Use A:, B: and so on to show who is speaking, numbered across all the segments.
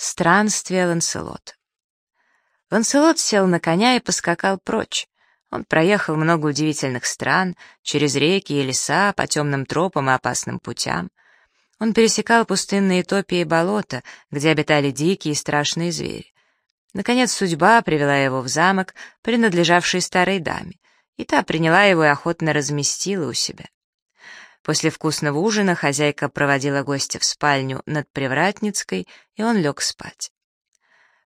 A: Странствие Ланселота. Ланселот сел на коня и поскакал прочь. Он проехал много удивительных стран, через реки и леса, по темным тропам и опасным путям. Он пересекал пустынные топи и болота, где обитали дикие и страшные звери. Наконец судьба привела его в замок, принадлежавший старой даме, и та приняла его и охотно разместила у себя. После вкусного ужина хозяйка проводила гостя в спальню над Привратницкой, и он лег спать.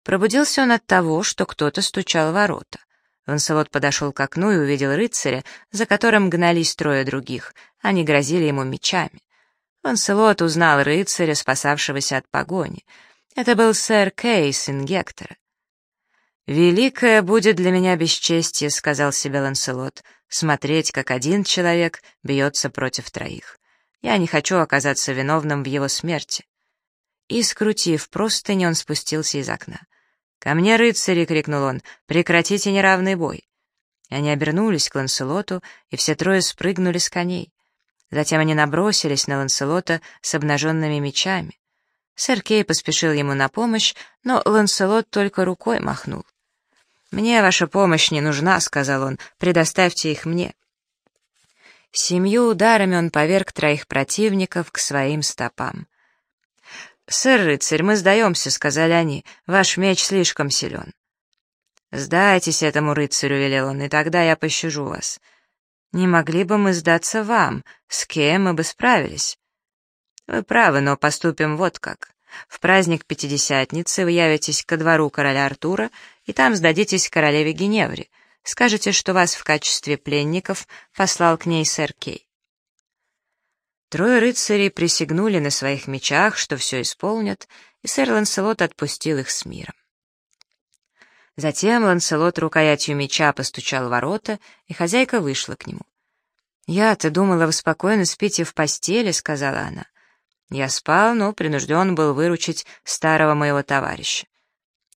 A: Пробудился он от того, что кто-то стучал в ворота. Ланселот подошел к окну и увидел рыцаря, за которым гнались трое других, они грозили ему мечами. Ланселот узнал рыцаря, спасавшегося от погони. Это был сэр Кей, сын. «Великое будет для меня бесчестье», — сказал себе Ланселот, смотреть, как один человек бьется против троих. Я не хочу оказаться виновным в его смерти. И, скрутив простынь, он спустился из окна. «Ко мне, рыцари!» — крикнул он. «Прекратите неравный бой!» И они обернулись к Ланселоту, и все трое спрыгнули с коней. Затем они набросились на Ланселота с обнаженными мечами. Сэр Кей поспешил ему на помощь, но Ланселот только рукой махнул. «Мне ваша помощь не нужна», — сказал он, — «предоставьте их мне». Семью ударами он поверг троих противников к своим стопам. «Сэр рыцарь, мы сдаемся», — сказали они, — «ваш меч слишком силен». «Сдайтесь этому рыцарю», — велел он, — «и тогда я пощажу вас». «Не могли бы мы сдаться вам? С кем мы бы справились?» «Вы правы, но поступим вот как. В праздник Пятидесятницы вы явитесь ко двору короля Артура, и там сдадитесь королеве Геневре. Скажете, что вас в качестве пленников послал к ней сэр Кей. Трое рыцарей присягнули на своих мечах, что все исполнят, и сэр Ланселот отпустил их с миром. Затем Ланселот рукоятью меча постучал в ворота, и хозяйка вышла к нему. «Я-то думала, вы спокойно спите в постели», — сказала она. Я спал, но принужден был выручить старого моего товарища.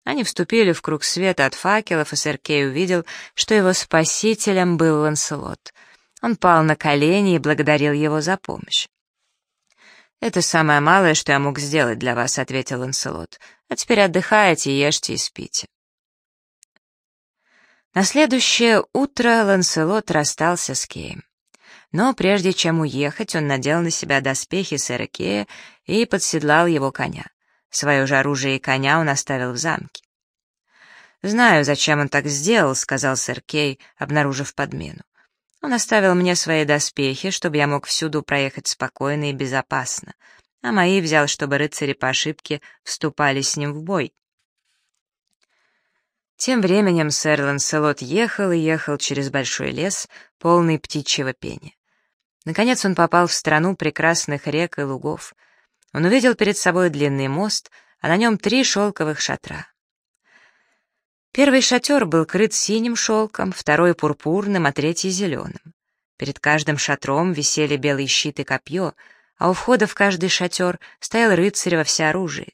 A: Они вступили в круг света от факелов, и сэр Кей увидел, что его спасителем был Ланселот. Он пал на колени и благодарил его за помощь. «Это самое малое, что я мог сделать для вас», — ответил Ланселот. «А теперь отдыхайте, ешьте и спите». На следующее утро Ланселот расстался с Кеем. Но прежде чем уехать, он надел на себя доспехи сэра Кея и подседлал его коня. Свое же оружие и коня он оставил в замке. «Знаю, зачем он так сделал», — сказал сэр Кей, обнаружив подмену. «Он оставил мне свои доспехи, чтобы я мог всюду проехать спокойно и безопасно, а мои взял, чтобы рыцари по ошибке вступали с ним в бой». Тем временем сэр Ланселот ехал и ехал через большой лес, полный птичьего пения. Наконец он попал в страну прекрасных рек и лугов. Он увидел перед собой длинный мост, а на нем три шелковых шатра. Первый шатер был крыт синим шелком, второй — пурпурным, а третий — зеленым. Перед каждым шатром висели белые щиты и копье, а у входа в каждый шатер стоял рыцарь во всеоружии.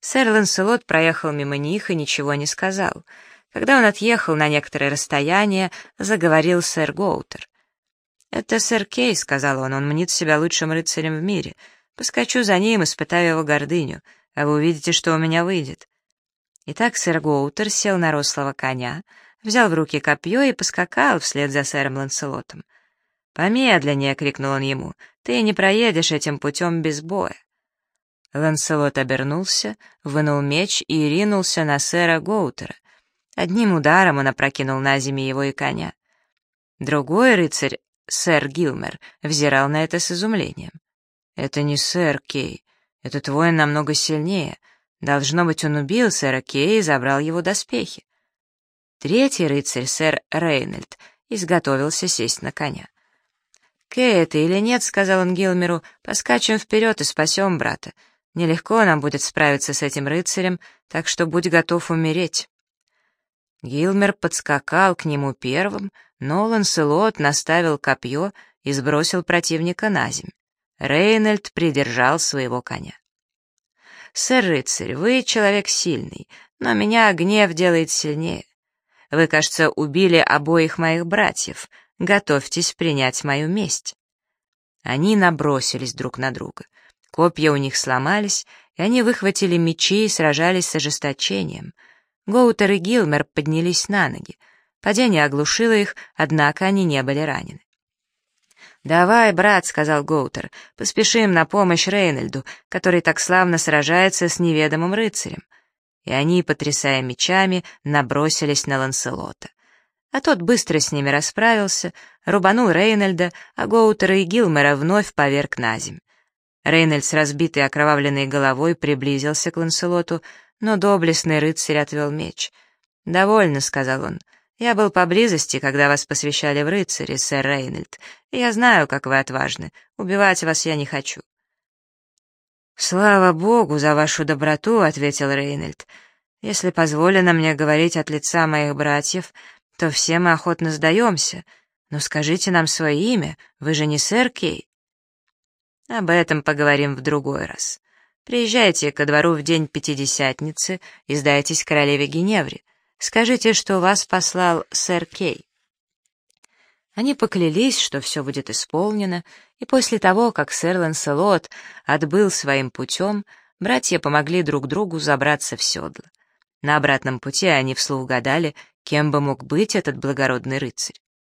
A: Сэр Ланселот проехал мимо них и ничего не сказал. Когда он отъехал на некоторое расстояние, заговорил сэр Гоутер. «Это сэр Кей», — сказал он, — «он мнит себя лучшим рыцарем в мире. Поскочу за ним, испытаю его гордыню, а вы увидите, что у меня выйдет». Итак, сэр Гоутер сел на рослого коня, взял в руки копье и поскакал вслед за сэром Ланселотом. «Помедленнее!» — крикнул он ему. «Ты не проедешь этим путем без боя!» Ланселот обернулся, вынул меч и ринулся на сэра Гоутера. Одним ударом он опрокинул на землю его и коня. Другой рыцарь Сэр Гилмер взирал на это с изумлением. «Это не сэр Кей. Этот воин намного сильнее. Должно быть, он убил сэра Кей и забрал его доспехи». Третий рыцарь, сэр Рейнольд, изготовился сесть на коня. «Кей это или нет?» — сказал он Гилмеру. «Поскачем вперед и спасем брата. Нелегко нам будет справиться с этим рыцарем, так что будь готов умереть». Гилмер подскакал к нему первым, но Ланселот наставил копье и сбросил противника на земь. Рейнольд придержал своего коня. «Сэр рыцарь, вы человек сильный, но меня гнев делает сильнее. Вы, кажется, убили обоих моих братьев. Готовьтесь принять мою месть». Они набросились друг на друга. Копья у них сломались, и они выхватили мечи и сражались с ожесточением. Гоутер и Гилмер поднялись на ноги. Падение оглушило их, однако они не были ранены. «Давай, брат», — сказал Гоутер, — «поспешим на помощь Рейнольду, который так славно сражается с неведомым рыцарем». И они, потрясая мечами, набросились на Ланселота. А тот быстро с ними расправился, рубанул Рейнольда, а Гоутера и Гилмера вновь поверг на земь. Рейнольд с разбитой окровавленной головой приблизился к Ланселоту, но доблестный рыцарь отвел меч. «Довольно», — сказал он, — я был поблизости, когда вас посвящали в рыцари, сэр Рейнольд, я знаю, как вы отважны. Убивать вас я не хочу». «Слава богу за вашу доброту», — ответил Рейнольд. «Если позволено мне говорить от лица моих братьев, то все мы охотно сдаемся. Но скажите нам свое имя, вы же не сэр Кей?» «Об этом поговорим в другой раз. Приезжайте ко двору в день Пятидесятницы и сдайтесь королеве Геневре. Скажите, что вас послал сэр Кей». Они поклялись, что все будет исполнено, и после того, как сэр Ланселот отбыл своим путем, братья помогли друг другу забраться в седло. На обратном пути они вслух гадали, кем бы мог быть этот благородный рыцарь.